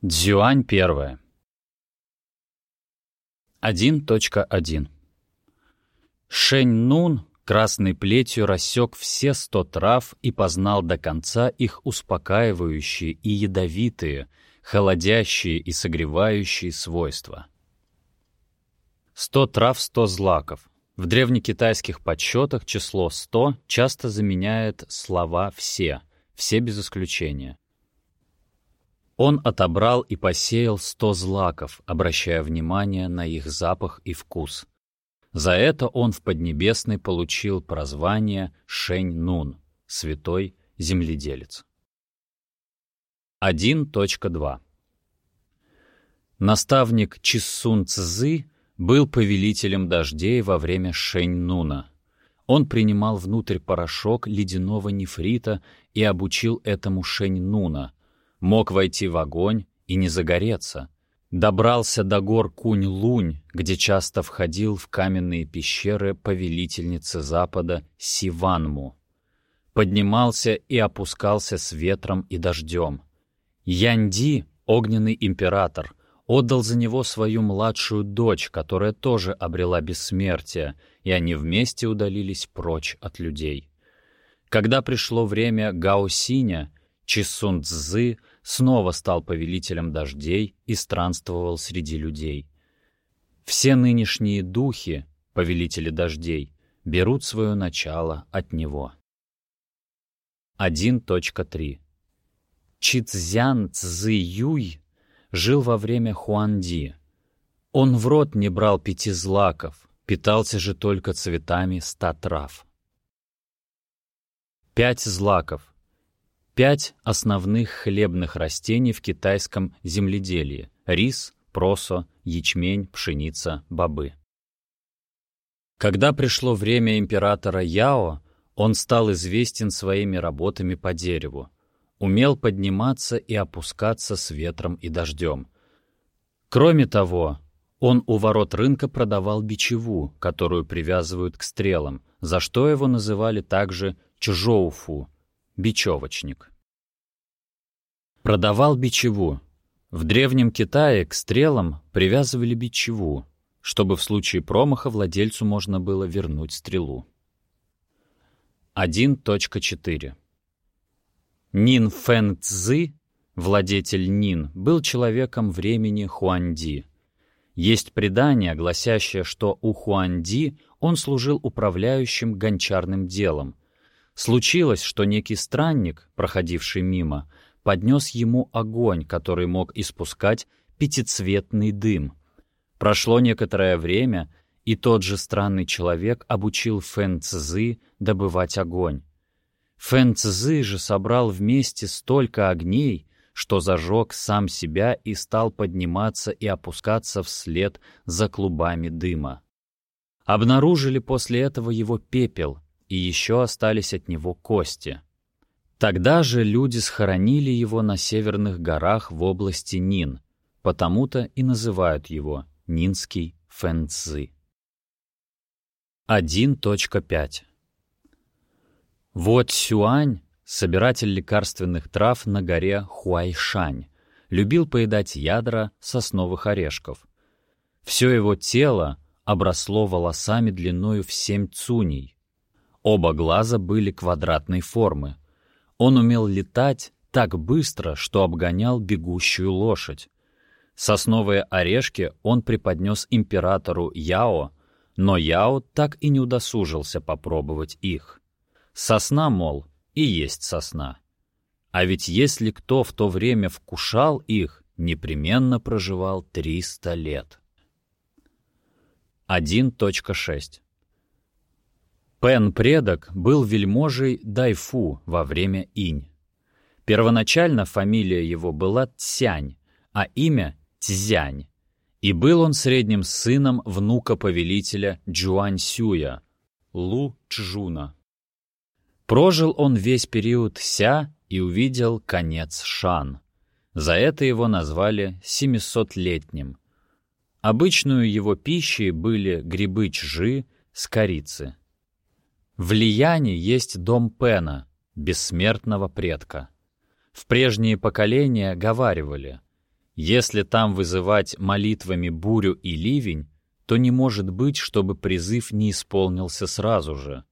Дзюань первая. 1.1. Шэнь Нун красной плетью рассек все сто трав и познал до конца их успокаивающие и ядовитые, холодящие и согревающие свойства. Сто трав, сто злаков. В древнекитайских подсчетах число сто часто заменяет слова «все», все без исключения — он отобрал и посеял сто злаков, обращая внимание на их запах и вкус. За это он в Поднебесной получил прозвание Шень-Нун, святой земледелец. 1.2 Наставник Чиссун Цзы был повелителем дождей во время Шень-Нуна. Он принимал внутрь порошок ледяного нефрита и обучил этому Шень-Нуна — мог войти в огонь и не загореться. Добрался до гор Кунь-Лунь, где часто входил в каменные пещеры повелительницы Запада Сиванму. Поднимался и опускался с ветром и дождем. Янди, огненный император, отдал за него свою младшую дочь, которая тоже обрела бессмертие, и они вместе удалились прочь от людей. Когда пришло время Гаосиня, Чисун Цзы снова стал повелителем дождей и странствовал среди людей. Все нынешние духи, повелители дождей, берут свое начало от него. 1.3 Чицзян Цзы Юй жил во время Хуанди. Он в рот не брал пяти злаков, питался же только цветами ста трав. Пять злаков Пять основных хлебных растений в китайском земледелии — рис, просо, ячмень, пшеница, бобы. Когда пришло время императора Яо, он стал известен своими работами по дереву, умел подниматься и опускаться с ветром и дождем. Кроме того, он у ворот рынка продавал бичеву, которую привязывают к стрелам, за что его называли также чжоуфу Бечевочник. Продавал бичеву. В Древнем Китае к стрелам привязывали бичеву, чтобы в случае промаха владельцу можно было вернуть стрелу. 1.4 Нин Фэн Цзы, владетель Нин, был человеком времени Хуанди. Есть предание, гласящее, что у Хуанди он служил управляющим гончарным делом, Случилось, что некий странник, проходивший мимо, поднес ему огонь, который мог испускать пятицветный дым. Прошло некоторое время, и тот же странный человек обучил Фэн Цзы добывать огонь. Фэн Цзы же собрал вместе столько огней, что зажег сам себя и стал подниматься и опускаться вслед за клубами дыма. Обнаружили после этого его пепел — и еще остались от него кости. Тогда же люди схоронили его на северных горах в области Нин, потому-то и называют его Нинский Фэнцзы. 1.5 Вот Сюань, собиратель лекарственных трав на горе Хуайшань, любил поедать ядра сосновых орешков. Все его тело обросло волосами длиною в семь цуней, Оба глаза были квадратной формы. Он умел летать так быстро, что обгонял бегущую лошадь. Сосновые орешки он преподнес императору Яо, но Яо так и не удосужился попробовать их. Сосна, мол, и есть сосна. А ведь если кто в то время вкушал их, непременно проживал 300 лет. 1.6 Пен-предок был вельможей Дайфу во время инь. Первоначально фамилия его была Цянь, а имя — Цзянь. И был он средним сыном внука повелителя Джуань-Сюя, Лу Чжуна. Прожил он весь период Ся и увидел конец Шан. За это его назвали семисотлетним. Обычную его пищей были грибы чжи с корицы. В Лияне есть дом Пена, бессмертного предка. В прежние поколения говаривали, Если там вызывать молитвами бурю и ливень, то не может быть, чтобы призыв не исполнился сразу же.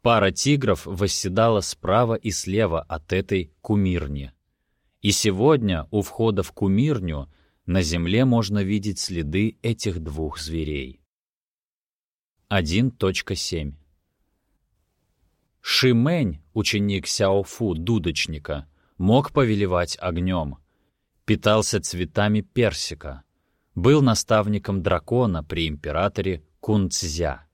Пара тигров восседала справа и слева от этой кумирни. И сегодня у входа в кумирню на земле можно видеть следы этих двух зверей. 1.7 Шимэнь, ученик Сяофу, дудочника, мог повелевать огнем, питался цветами персика, был наставником дракона при императоре Кунцзя.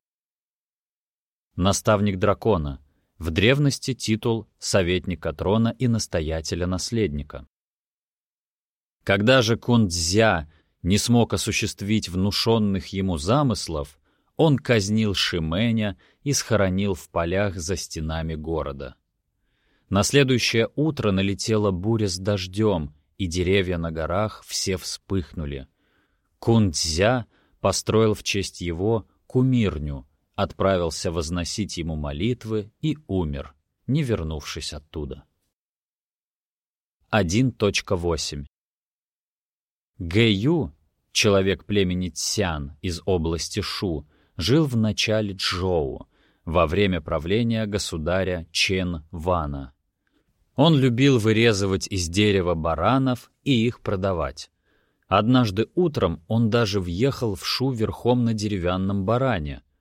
Наставник дракона — в древности титул советника трона и настоятеля-наследника. Когда же Кунцзя не смог осуществить внушенных ему замыслов, он казнил Шименя и схоронил в полях за стенами города. На следующее утро налетела буря с дождем, и деревья на горах все вспыхнули. Кунцзя построил в честь его кумирню, отправился возносить ему молитвы и умер, не вернувшись оттуда. 1.8 Гэю, человек племени Цян из области Шу, жил в начале Чжоу, во время правления государя Чен Вана. Он любил вырезывать из дерева баранов и их продавать. Однажды утром он даже въехал в Шу верхом на деревянном баране —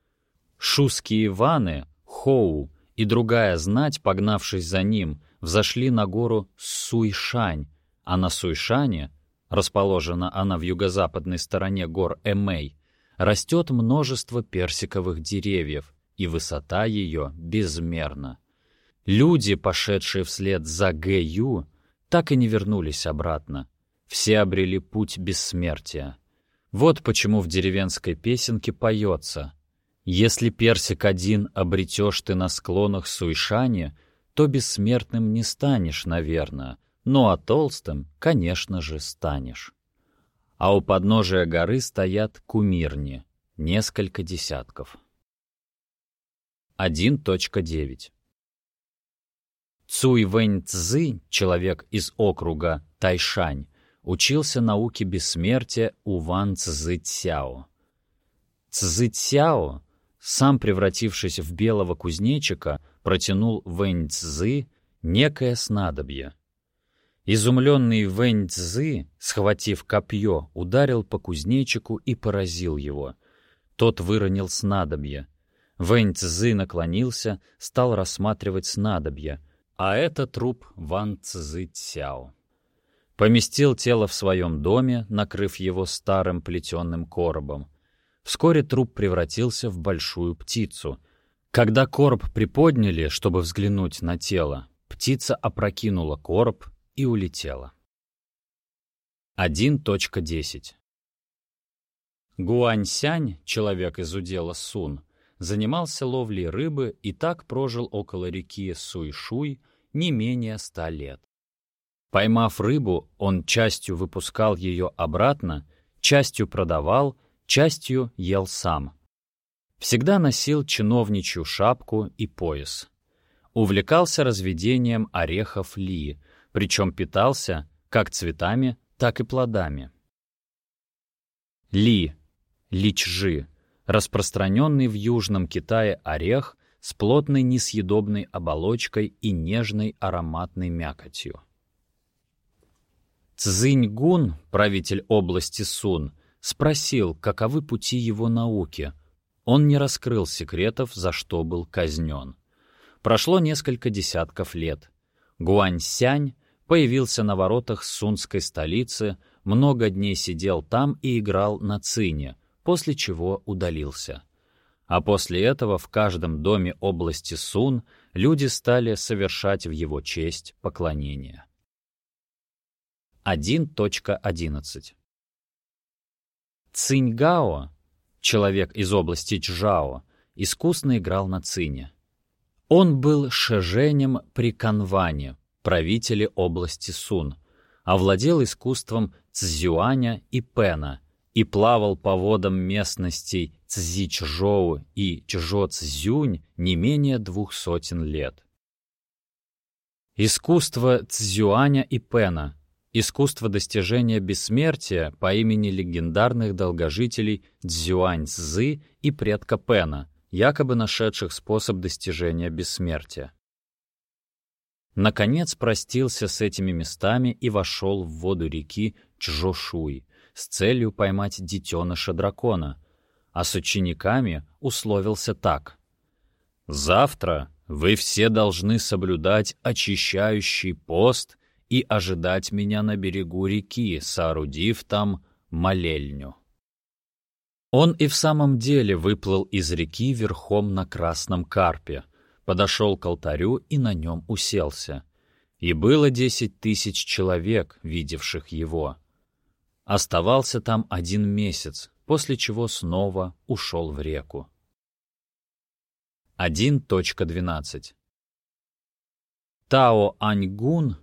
Шуские ваны, Хоу и другая знать, погнавшись за ним, взошли на гору Суйшань, а на Суйшане, расположена она в юго-западной стороне гор Эмэй, растет множество персиковых деревьев, и высота ее безмерна. Люди, пошедшие вслед за Гэю, так и не вернулись обратно. Все обрели путь бессмертия. Вот почему в деревенской песенке поется — если персик один обретешь ты на склонах Суйшани, то бессмертным не станешь, наверное, ну а толстым, конечно же, станешь. А у подножия горы стоят кумирни, несколько десятков. 1.9 Цуй Вэнь Цзы, человек из округа Тайшань, учился науке бессмертия у Ван Цзы Цяо. Цзы Цяо сам превратившись в белого кузнечика, протянул Вэнь Цзы некое снадобье. Изумленный Вэнь Цзы, схватив копье, ударил по кузнечику и поразил его. Тот выронил снадобье. Вэнь Цзы наклонился, стал рассматривать снадобье, а это труп Ван Цзы Цяо. Поместил тело в своем доме, накрыв его старым плетеным коробом, Вскоре труп превратился в большую птицу. Когда короб приподняли, чтобы взглянуть на тело, птица опрокинула короб и улетела. 1.10 Гуаньсянь, человек из удела Сун, занимался ловлей рыбы и так прожил около реки Суйшуй не менее ста лет. Поймав рыбу, он частью выпускал ее обратно, частью продавал — частью ел сам. Всегда носил чиновничью шапку и пояс. Увлекался разведением орехов ли, причем питался как цветами, так и плодами. Ли, личжи, распространенный в Южном Китае орех с плотной несъедобной оболочкой и нежной ароматной мякотью. Цзиньгун, правитель области Сун, спросил, каковы пути его науки. Он не раскрыл секретов, за что был казнен. Прошло несколько десятков лет. Гуань-сянь появился на воротах сунской столицы, много дней сидел там и играл на цине, после чего удалился. А после этого в каждом доме области Сун люди стали совершать в его честь поклонение. 1.11 Циньгао, человек из области Чжао, искусно играл на цине. Он был шеженем при Канване, правителе области Сун, овладел искусством цзюаня и пена и плавал по водам местностей Цзичжоу и Чжоцзюнь не менее двух сотен лет. Искусство цзюаня и пена Искусство достижения бессмертия по имени легендарных долгожителей Цзюань Цзы и предка Пена, якобы нашедших способ достижения бессмертия. Наконец простился с этими местами и вошел в воду реки Чжошуй с целью поймать детеныша дракона, а с учениками условился так. «Завтра вы все должны соблюдать очищающий пост и ожидать меня на берегу реки, соорудив там молельню». Он и в самом деле выплыл из реки верхом на красном карпе, подошел к алтарю и на нем уселся. И было десять тысяч человек, видевших его. Оставался там один месяц, после чего снова ушел в реку. 1.12 Тао Аньгун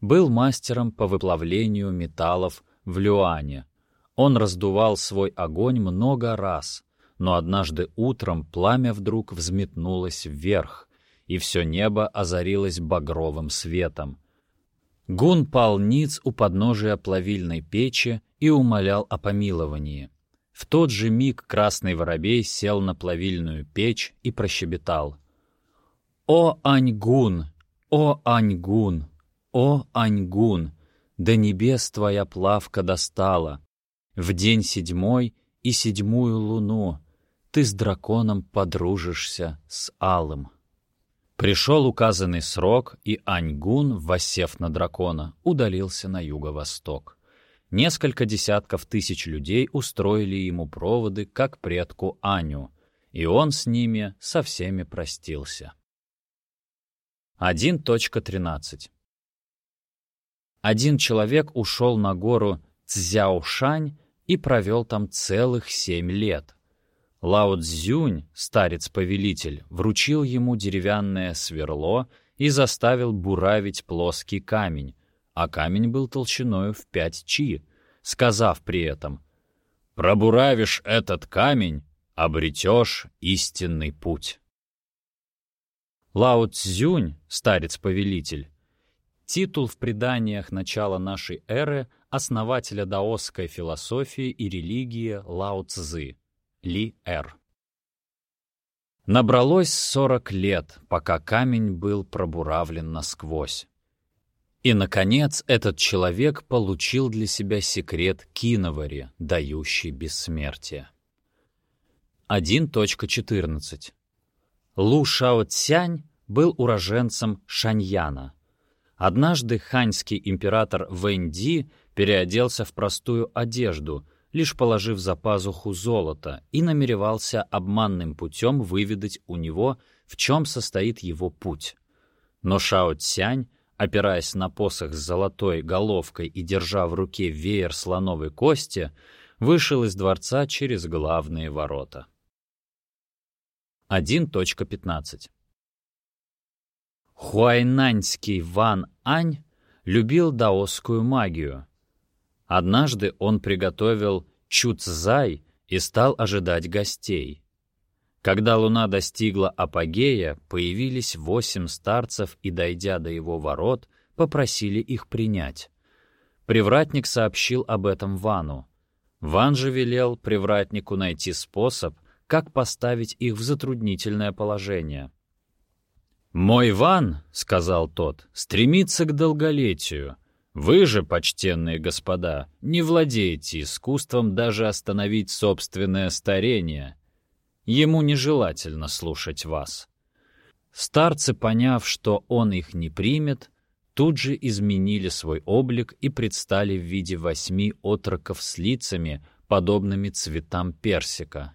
был мастером по выплавлению металлов в Люане. Он раздувал свой огонь много раз, но однажды утром пламя вдруг взметнулось вверх, и все небо озарилось багровым светом. Гун пал ниц у подножия плавильной печи и умолял о помиловании. В тот же миг красный воробей сел на плавильную печь и прощебетал. «О, Аньгун! О, Аньгун! О, Аньгун! До небес твоя плавка достала! В день седьмой и седьмую луну ты с драконом подружишься с Алым». Пришел указанный срок, и Аньгун, воссев на дракона, удалился на юго-восток. Несколько десятков тысяч людей устроили ему проводы, как предку Аню, и он с ними со всеми простился. 1.13 Один человек ушел на гору Цзяошань и провел там целых семь лет. Лао Цзюнь, старец-повелитель, вручил ему деревянное сверло и заставил буравить плоский камень, а камень был толщиною в пять чи, сказав при этом «Пробуравишь этот камень, обретешь истинный путь». Лао Цзюнь, старец-повелитель, титул в преданиях начала нашей эры основателя даосской философии и религии Лао Цзы, Ли Эр. Набралось сорок лет, пока камень был пробуравлен насквозь. И, наконец, этот человек получил для себя секрет киновари, дающий бессмертие. 1.14 Лу Шао Цянь был уроженцем Шаньяна. Однажды ханьский император Вэньди переоделся в простую одежду, лишь положив за пазуху золото, и намеревался обманным путем выведать у него, в чем состоит его путь. Но Шао Цянь опираясь на посох с золотой головкой и держа в руке веер слоновой кости, вышел из дворца через главные ворота. 1.15 Хуайнаньский Ван Ань любил даосскую магию. Однажды он приготовил чуцзай и стал ожидать гостей. Когда луна достигла апогея, появились восемь старцев и, дойдя до его ворот, попросили их принять. Привратник сообщил об этом Вану. Ван же велел привратнику найти способ, как поставить их в затруднительное положение. «Мой Ван, — сказал тот, — стремится к долголетию. Вы же, почтенные господа, не владеете искусством даже остановить собственное старение» Ему нежелательно слушать вас. Старцы, поняв, что он их не примет, тут же изменили свой облик и предстали в виде восьми отроков с лицами, подобными цветам персика.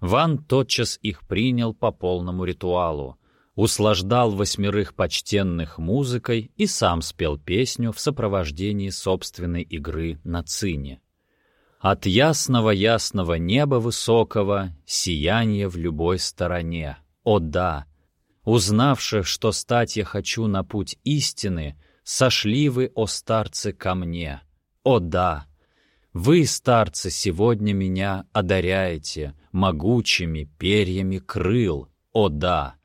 Ван тотчас их принял по полному ритуалу, услаждал восьмерых почтенных музыкой и сам спел песню в сопровождении собственной игры на цине. От ясного-ясного неба высокого Сияние в любой стороне. О да! Узнавши, что стать я хочу на путь истины, Сошли вы, о старцы, ко мне. О да! Вы, старцы, сегодня меня одаряете Могучими перьями крыл. О да!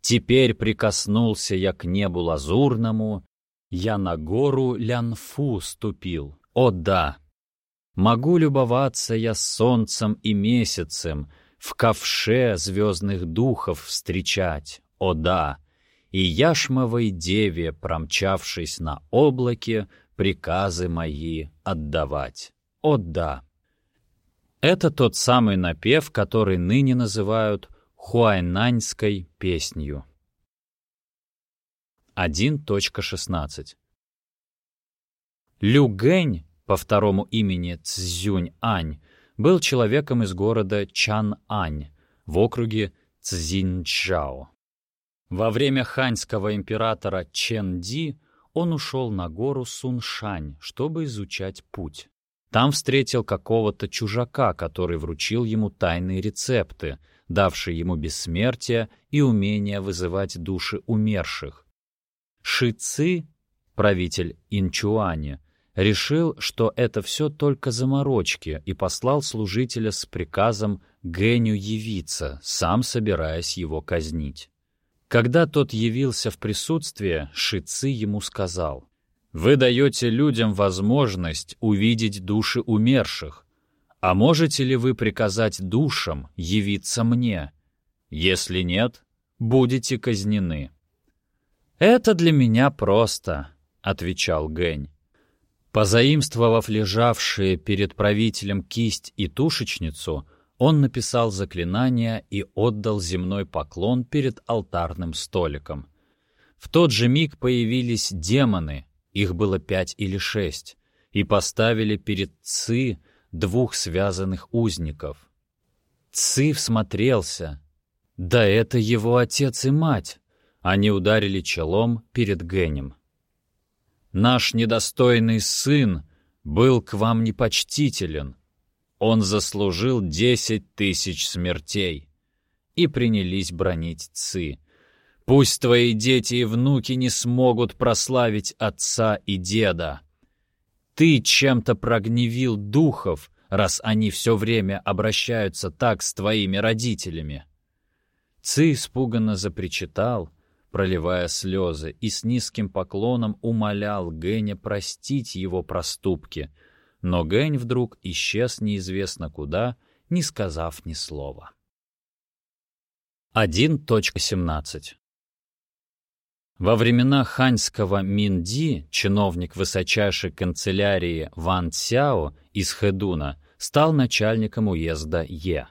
Теперь прикоснулся я к небу лазурному, Я на гору Лянфу ступил. О да! Могу любоваться я солнцем и месяцем, В ковше звездных духов встречать. О да! И яшмовой деве, промчавшись на облаке, Приказы мои отдавать. О да! Это тот самый напев, который ныне называют хуайнаньской песнью. 1.16 Лю Гэнь, по второму имени Цзюнь-Ань, был человеком из города Чан-Ань в округе Цзиньчжао. Во время ханьского императора Чен-Ди он ушел на гору Суншань, чтобы изучать путь. Там встретил какого-то чужака, который вручил ему тайные рецепты, давшие ему бессмертие и умение вызывать души умерших, Ши Ци, правитель Инчуани, решил, что это все только заморочки, и послал служителя с приказом Геню явиться, сам собираясь его казнить. Когда тот явился в присутствие, Ши Ци ему сказал, «Вы даете людям возможность увидеть души умерших, а можете ли вы приказать душам явиться мне? Если нет, будете казнены». «Это для меня просто», — отвечал Гэнь. Позаимствовав лежавшие перед правителем кисть и тушечницу, он написал заклинание и отдал земной поклон перед алтарным столиком. В тот же миг появились демоны, их было пять или шесть, и поставили перед Ци двух связанных узников. Ци всмотрелся. Да это его отец и мать! Они ударили челом перед Генем. «Наш недостойный сын был к вам непочтителен. Он заслужил десять тысяч смертей». И принялись бронить Ци. «Пусть твои дети и внуки не смогут прославить отца и деда. Ты чем-то прогневил духов, раз они все время обращаются так с твоими родителями». Ци испуганно запричитал — проливая слезы, и с низким поклоном умолял Гэня простить его проступки. Но Гэнь вдруг исчез неизвестно куда, не сказав ни слова. 1.17 Во времена ханьского Минди чиновник высочайшей канцелярии Ван Цяо из Хэдуна стал начальником уезда Е.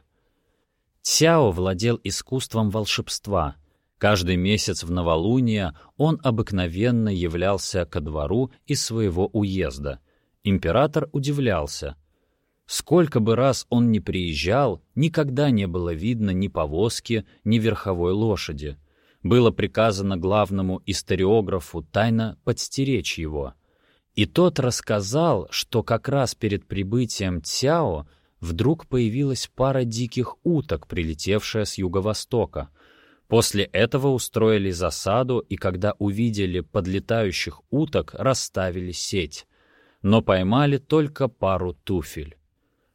Цяо владел искусством волшебства — Каждый месяц в новолуние он обыкновенно являлся ко двору из своего уезда. Император удивлялся. Сколько бы раз он ни приезжал, никогда не было видно ни повозки, ни верховой лошади. Было приказано главному историографу тайно подстеречь его. И тот рассказал, что как раз перед прибытием Цяо вдруг появилась пара диких уток, прилетевшая с юго-востока — После этого устроили засаду и когда увидели подлетающих уток, расставили сеть. Но поймали только пару туфель.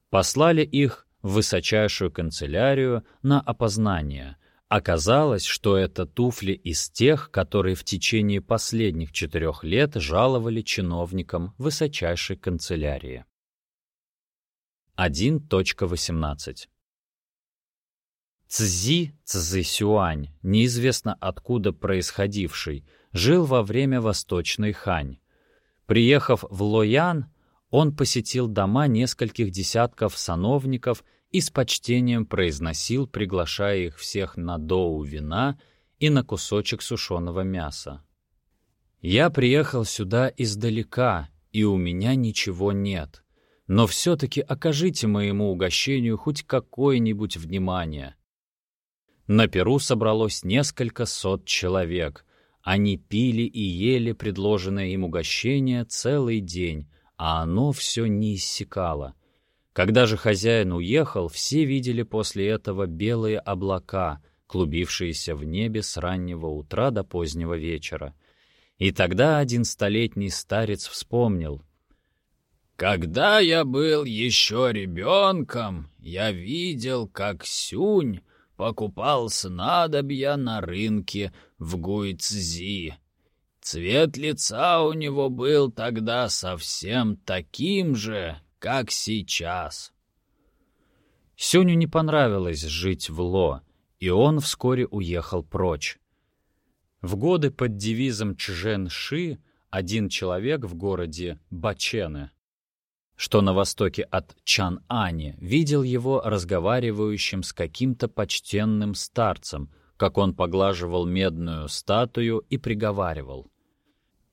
Послали их в высочайшую канцелярию на опознание. Оказалось, что это туфли из тех, которые в течение последних четырех лет жаловали чиновникам высочайшей канцелярии. 1.18 Цзи Цзысюань, неизвестно откуда происходивший, жил во время Восточной Хань. Приехав в Лоян, он посетил дома нескольких десятков сановников и с почтением произносил, приглашая их всех на доу вина и на кусочек сушеного мяса. «Я приехал сюда издалека, и у меня ничего нет. Но все-таки окажите моему угощению хоть какое-нибудь внимание». На Перу собралось несколько сот человек. Они пили и ели предложенное им угощение целый день, а оно все не иссякало. Когда же хозяин уехал, все видели после этого белые облака, клубившиеся в небе с раннего утра до позднего вечера. И тогда один столетний старец вспомнил. «Когда я был еще ребенком, я видел, как Сюнь покупал снадобья на рынке в Гуйцзи. Цвет лица у него был тогда совсем таким же, как сейчас. Сюню не понравилось жить в Ло, и он вскоре уехал прочь. В годы под девизом Чжэн-Ши один человек в городе Бачене, что на востоке от Чан-Ани, видел его разговаривающим с каким-то почтенным старцем, как он поглаживал медную статую и приговаривал.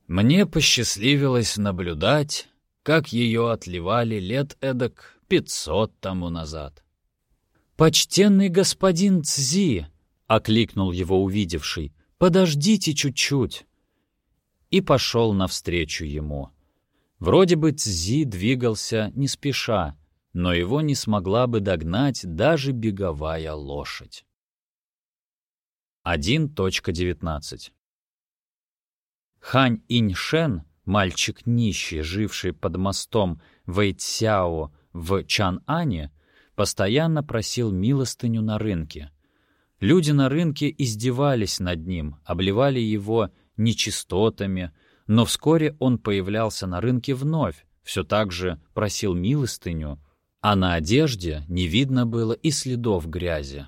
«Мне посчастливилось наблюдать, как ее отливали лет эдак пятьсот тому назад». «Почтенный господин Цзи!» — окликнул его увидевший. «Подождите чуть-чуть!» И пошел навстречу ему. Вроде бы Цзи двигался не спеша, но его не смогла бы догнать даже беговая лошадь. 1.19 Хань Иньшен, мальчик нищий, живший под мостом Вэйцяо в Чан-Ане, постоянно просил милостыню на рынке. Люди на рынке издевались над ним, обливали его нечистотами, но вскоре он появлялся на рынке вновь, все так же просил милостыню, а на одежде не видно было и следов грязи.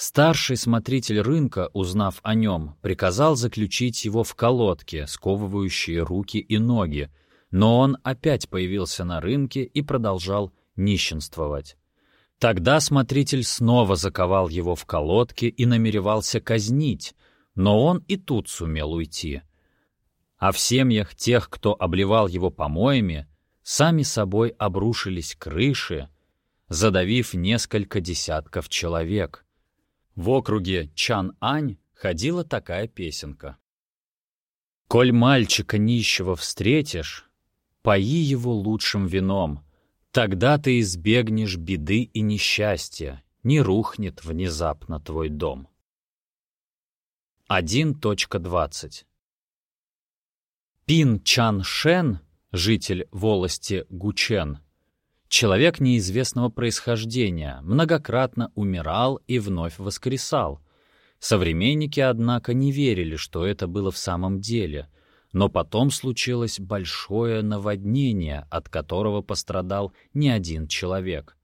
Старший смотритель рынка, узнав о нем, приказал заключить его в колодки, сковывающие руки и ноги, но он опять появился на рынке и продолжал нищенствовать. Тогда смотритель снова заковал его в колодки и намеревался казнить, но он и тут сумел уйти. А в семьях тех, кто обливал его помоями, сами собой обрушились крыши, задавив несколько десятков человек. В округе Чан-Ань ходила такая песенка. «Коль мальчика нищего встретишь, пои его лучшим вином, Тогда ты избегнешь беды и несчастья, не рухнет внезапно твой дом. 1.20 Пин Чан Шен, житель волости Гучен, человек неизвестного происхождения, многократно умирал и вновь воскресал. Современники, однако, не верили, что это было в самом деле — но потом случилось большое наводнение, от которого пострадал не один человек.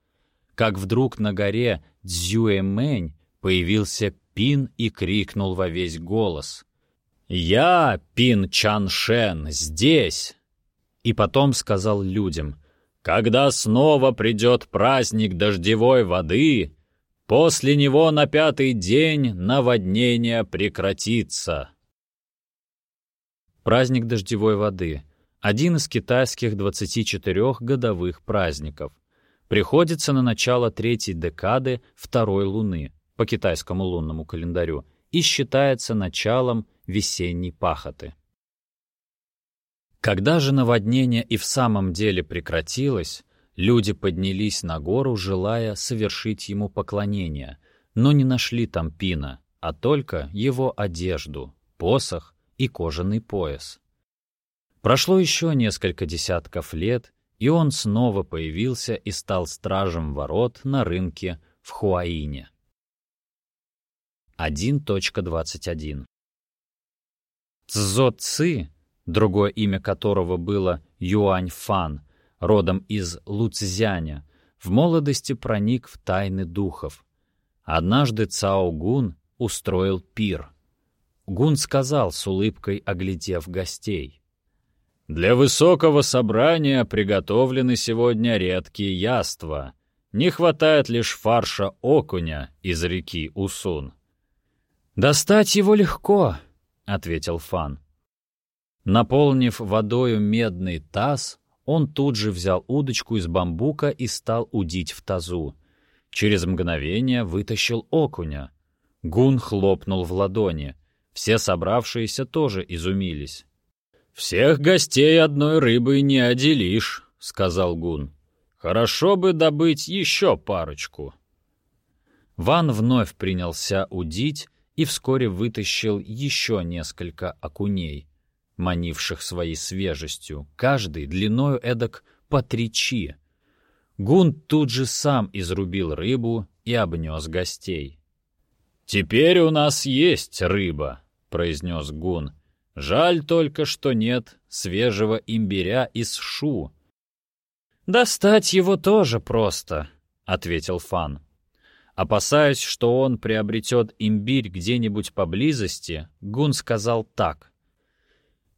Как вдруг на горе Цзюэмэнь появился Пин и крикнул во весь голос. «Я, Пин Чаншен, здесь!» И потом сказал людям, «Когда снова придет праздник дождевой воды, после него на пятый день наводнение прекратится». Праздник дождевой воды — один из китайских 24 годовых праздников. Приходится на начало третьей декады второй луны по китайскому лунному календарю и считается началом весенней пахоты. Когда же наводнение и в самом деле прекратилось, люди поднялись на гору, желая совершить ему поклонение, но не нашли там пина, а только его одежду, посох и кожаный пояс. Прошло еще несколько десятков лет, и он снова появился и стал стражем ворот на рынке в Хуаине. 1.21 Цзо Ци, другое имя которого было Юань Фан, родом из Луцзяня, в молодости проник в тайны духов. Однажды Цао Гун устроил пир — Гун сказал с улыбкой, оглядев гостей. «Для высокого собрания приготовлены сегодня редкие яства. Не хватает лишь фарша окуня из реки Усун». «Достать его легко», — ответил Фан. Наполнив водою медный таз, он тут же взял удочку из бамбука и стал удить в тазу. Через мгновение вытащил окуня. Гун хлопнул в ладони — все собравшиеся тоже изумились. «Всех гостей одной рыбой не отделишь», — сказал Гун. «Хорошо бы добыть еще парочку». Ван вновь принялся удить и вскоре вытащил еще несколько окуней, манивших своей свежестью, каждый длиною эдак по три чи. Тут же сам изрубил рыбу и обнес гостей. «Теперь у нас есть рыба», произнес Гун. Жаль только, что нет свежего имбиря из шу». «Достать его тоже просто», — ответил Фан. Опасаясь, что он приобретет имбирь где-нибудь поблизости, Гун сказал так.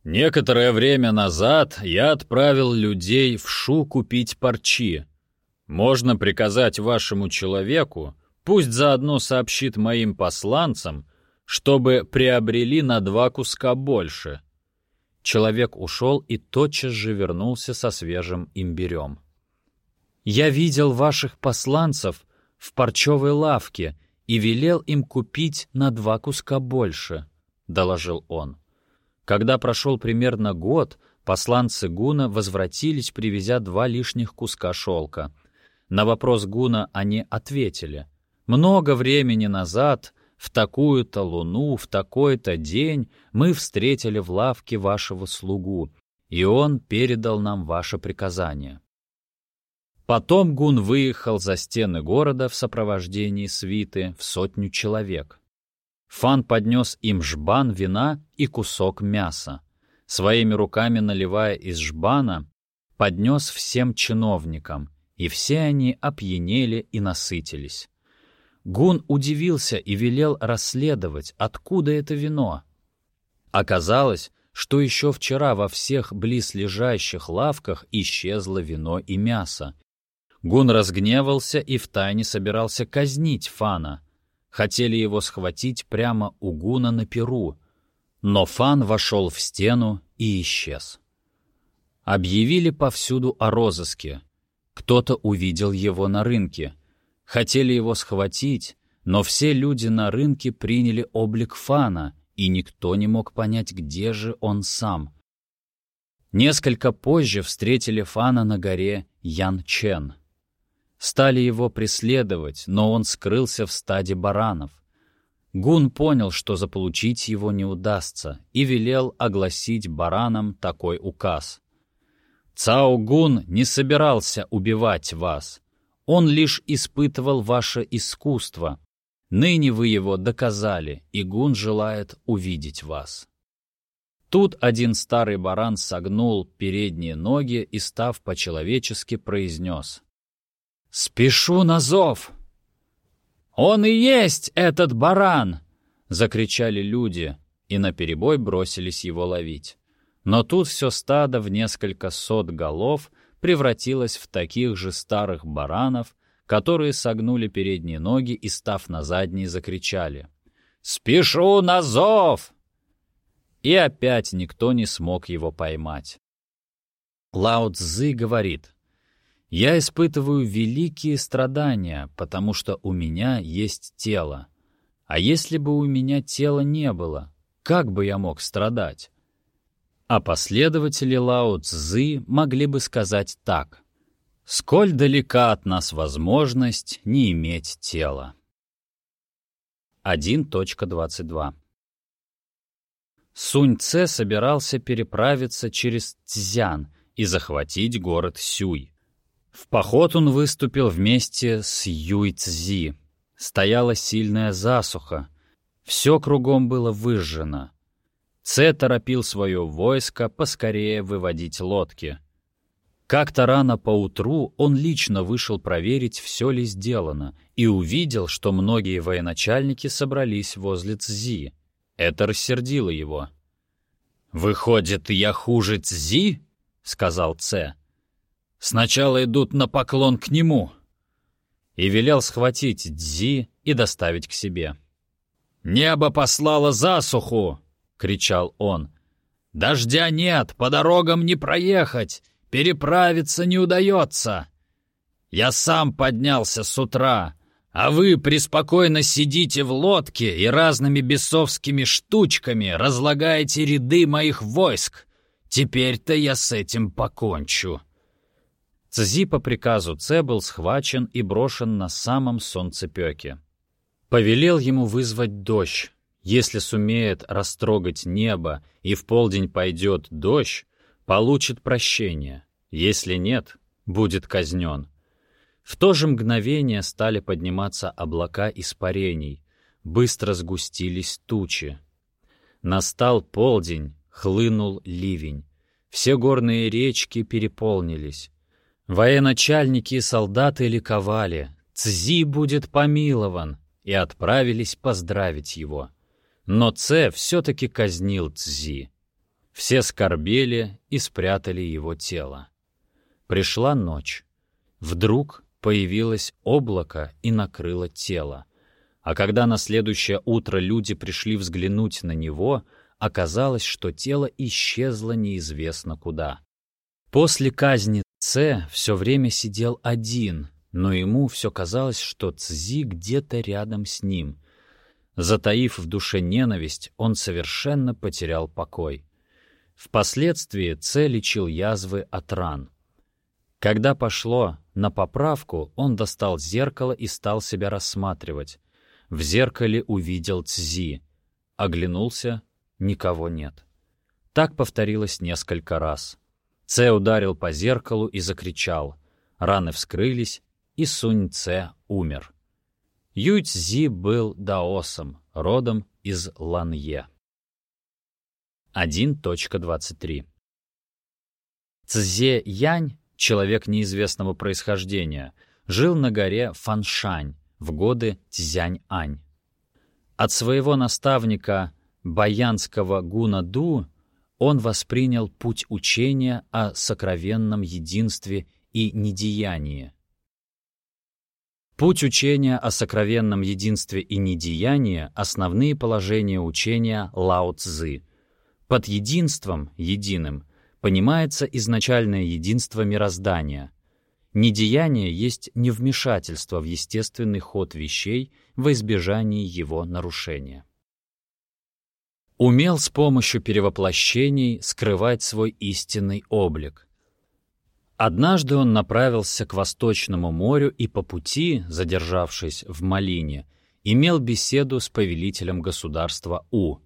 «Некоторое время назад я отправил людей в Шу купить парчи. Можно приказать вашему человеку, пусть заодно сообщит моим посланцам, чтобы приобрели на два куска больше». Человек ушел и тотчас же вернулся со свежим имбирем. «Я видел ваших посланцев в парчевой лавке и велел им купить на два куска больше», — доложил он. Когда прошел примерно год, посланцы Гуна возвратились, привезя два лишних куска шелка. На вопрос Гуна они ответили. «Много времени назад, в такую-то луну, в такой-то день мы встретили в лавке вашего слугу, и он передал нам ваше приказание». Потом Гун выехал за стены города в сопровождении свиты в сотню человек. Фан поднес им жбан вина и кусок мяса. Своими руками наливая из жбана, поднес всем чиновникам, и все они опьянели и насытились. Гун удивился и велел расследовать, откуда это вино. Оказалось, что еще вчера во всех близлежащих лавках исчезло вино и мясо. Гун разгневался и втайне собирался казнить Фана — хотели его схватить прямо у Гуна на перу, но Фан вошел в стену и исчез. Объявили повсюду о розыске. Кто-то увидел его на рынке. Хотели его схватить, но все люди на рынке приняли облик Фана, и никто не мог понять, где же он сам. Несколько позже встретили Фана на горе Ян-Чен — Стали его преследовать, но он скрылся в стаде баранов. Гун понял, что заполучить его не удастся, и велел огласить баранам такой указ. «Цао Гун не собирался убивать вас. Он лишь испытывал ваше искусство. Ныне вы его доказали, и Гун желает увидеть вас». Тут один старый баран согнул передние ноги и, став по-человечески, произнес «Спешу на зов!» «Он и есть этот баран!» — закричали люди и наперебой бросились его ловить. Но тут все стадо в несколько сот голов превратилось в таких же старых баранов, которые согнули передние ноги и, став на задние, закричали «Спешу на зов!» И опять никто не смог его поймать. Лао Цзы говорит — я испытываю великие страдания, потому что у меня есть тело. А если бы у меня тела не было, как бы я мог страдать? А последователи Лао Цзы могли бы сказать так. «Сколь далека от нас возможность не иметь тела». 1.22 Сунь Це собирался переправиться через Цзян и захватить город Сюй. В поход он выступил вместе с Юйцзи. Стояла сильная засуха. Все кругом было выжжено. Це торопил свое войско поскорее выводить лодки. Как-то рано поутру он лично вышел проверить, все ли сделано, и увидел, что многие военачальники собрались возле Цзи. Это рассердило его. «Выходит, я хуже Цзи?» — сказал Це. Сначала идут на поклон к нему. И велел схватить Дзи и доставить к себе. «Небо послало засуху!» — кричал он. «Дождя нет, по дорогам не проехать, переправиться не удается. Я сам поднялся с утра, а вы преспокойно сидите в лодке и разными бесовскими штучками разлагаете ряды моих войск. Теперь-то я с этим покончу». Цзи по приказу Це был схвачен и брошен на самом солнцепеке. Повелел ему вызвать дождь. Если сумеет растрогать небо и в полдень пойдет дождь, получит прощение. Если нет, будет казнен. В то же мгновение стали подниматься облака испарений, быстро сгустились тучи. Настал полдень, хлынул ливень. Все горные речки переполнились. Военачальники и солдаты ликовали. Цзи будет помилован, и отправились поздравить его. Но Це все-таки казнил Цзи. Все скорбели и спрятали его тело. Пришла ночь. Вдруг появилось облако и накрыло тело. А когда на следующее утро люди пришли взглянуть на него, оказалось, что тело исчезло неизвестно куда. После казни Ц все время сидел один, но ему все казалось, что Цзи где-то рядом с ним. Затаив в душе ненависть, он совершенно потерял покой. Впоследствии Ц лечил язвы от ран. Когда пошло на поправку, он достал зеркало и стал себя рассматривать. В зеркале увидел Цзи. Оглянулся — никого нет. Так повторилось несколько раз. Це ударил по зеркалу и закричал. Раны вскрылись, и Сунь Це умер. Юй Цзи был даосом, родом из Ланье. 1.23 Цзе Янь, человек неизвестного происхождения, жил на горе Фаншань в годы Цзянь-Ань. От своего наставника Баянского Гуна Ду он воспринял путь учения о сокровенном единстве и недеянии. Путь учения о сокровенном единстве и недеянии — основные положения учения Лао Цзы. Под единством, единым, понимается изначальное единство мироздания. Недеяние есть невмешательство в естественный ход вещей во избежании его нарушения умел с помощью перевоплощений скрывать свой истинный облик. Однажды он направился к Восточному морю и по пути, задержавшись в Малине, имел беседу с повелителем государства У.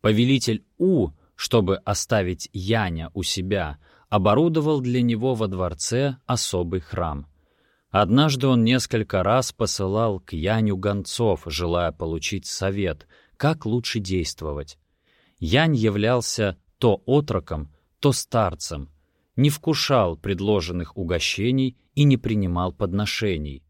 Повелитель У, чтобы оставить Яня у себя, оборудовал для него во дворце особый храм. Однажды он несколько раз посылал к Яню гонцов, желая получить совет — как лучше действовать. Янь являлся то отроком, то старцем, не вкушал предложенных угощений и не принимал подношений.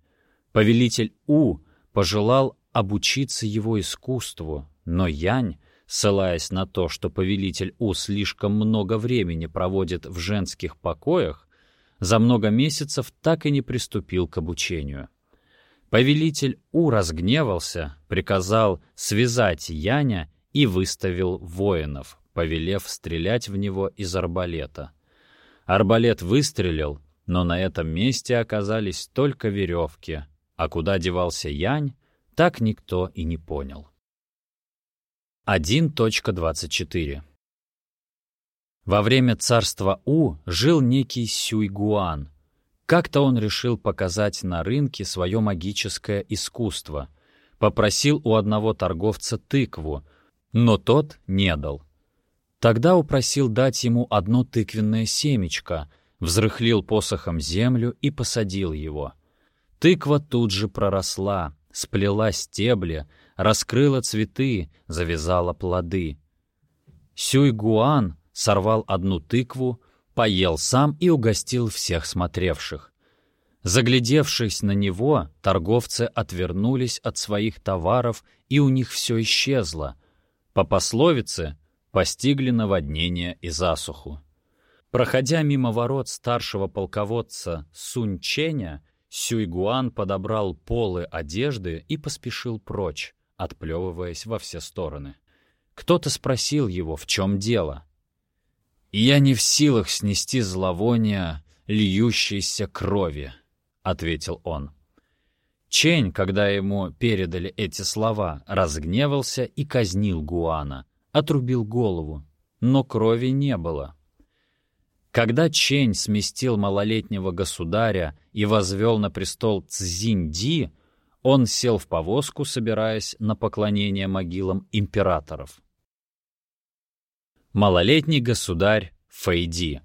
Повелитель У пожелал обучиться его искусству, но Янь, ссылаясь на то, что повелитель У слишком много времени проводит в женских покоях, за много месяцев так и не приступил к обучению. Повелитель У разгневался, приказал связать Яня и выставил воинов, повелев стрелять в него из арбалета. Арбалет выстрелил, но на этом месте оказались только веревки, а куда девался Янь, так никто и не понял. 1.24 Во время царства У жил некий Сюйгуан — как-то он решил показать на рынке свое магическое искусство. Попросил у одного торговца тыкву, но тот не дал. Тогда упросил дать ему одно тыквенное семечко, взрыхлил посохом землю и посадил его. Тыква тут же проросла, сплела стебли, раскрыла цветы, завязала плоды. Сюйгуан сорвал одну тыкву, поел сам и угостил всех смотревших. Заглядевшись на него, торговцы отвернулись от своих товаров, и у них все исчезло. По пословице постигли наводнение и засуху. Проходя мимо ворот старшего полководца Сунь-Ченя, Сюйгуан подобрал полы одежды и поспешил прочь, отплевываясь во все стороны. Кто-то спросил его, в чем дело. «Я не в силах снести зловония льющейся крови», — ответил он. Чень, когда ему передали эти слова, разгневался и казнил Гуана, отрубил голову, но крови не было. Когда Чень сместил малолетнего государя и возвел на престол Цзиньди, он сел в повозку, собираясь на поклонение могилам императоров малолетний государь Фейди,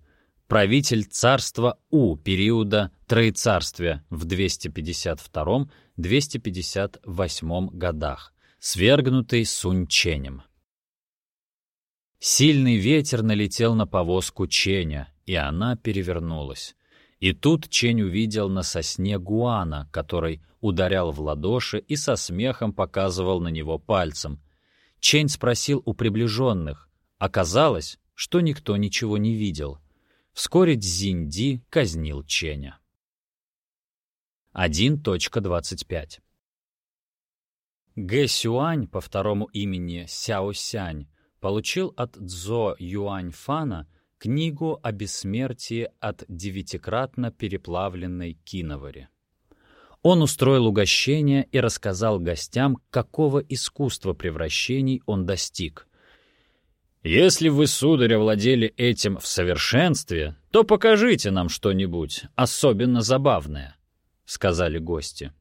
правитель царства У периода Троецарствия в 252-258 годах, свергнутый Сунченем. Сильный ветер налетел на повозку Ченя, и она перевернулась. И тут Чень увидел на сосне Гуана, который ударял в ладоши и со смехом показывал на него пальцем. Чень спросил у приближенных. Оказалось, что никто ничего не видел. Вскоре Цзиньди казнил Ченя. 1.25 Гэ Сюань по второму имени Сяо Сянь получил от Цзо Юаньфана книгу о бессмертии от девятикратно переплавленной киновари. Он устроил угощение и рассказал гостям, какого искусства превращений он достиг. «Если вы, сударь, владели этим в совершенстве, то покажите нам что-нибудь особенно забавное», — сказали гости.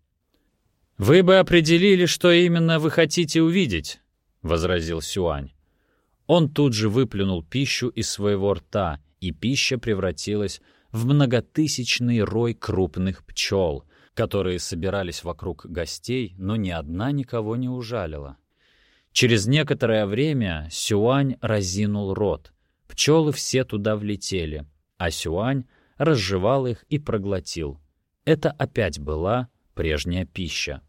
«Вы бы определили, что именно вы хотите увидеть», — возразил Сюань. Он тут же выплюнул пищу из своего рта, и пища превратилась в многотысячный рой крупных пчел, которые собирались вокруг гостей, но ни одна никого не ужалила. Через некоторое время Сюань разинул рот. Пчелы все туда влетели, а Сюань разжевал их и проглотил. Это опять была прежняя пища.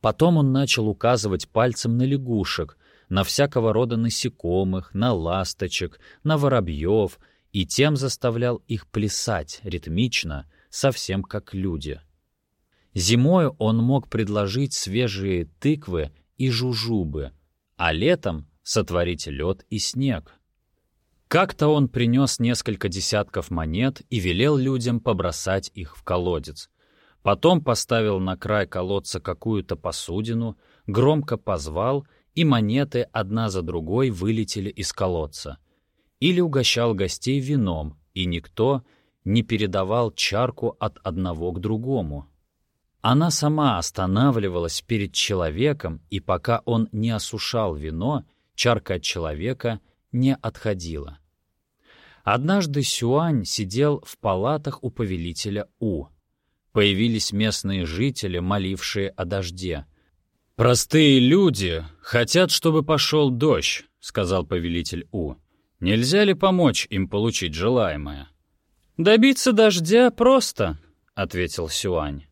Потом он начал указывать пальцем на лягушек, на всякого рода насекомых, на ласточек, на воробьев, и тем заставлял их плясать ритмично, совсем как люди. Зимою он мог предложить свежие тыквы и жужубы, а летом сотворить лед и снег. Как-то он принес несколько десятков монет и велел людям побросать их в колодец. Потом поставил на край колодца какую-то посудину, громко позвал и монеты одна за другой вылетели из колодца. Или угощал гостей вином, и никто не передавал чарку от одного к другому. Она сама останавливалась перед человеком, и пока он не осушал вино, чарка от человека не отходила. Однажды Сюань сидел в палатах у повелителя У. Появились местные жители, молившие о дожде — «Простые люди хотят, чтобы пошел дождь», — сказал повелитель У. «Нельзя ли помочь им получить желаемое?» «Добиться дождя просто», — ответил Сюань.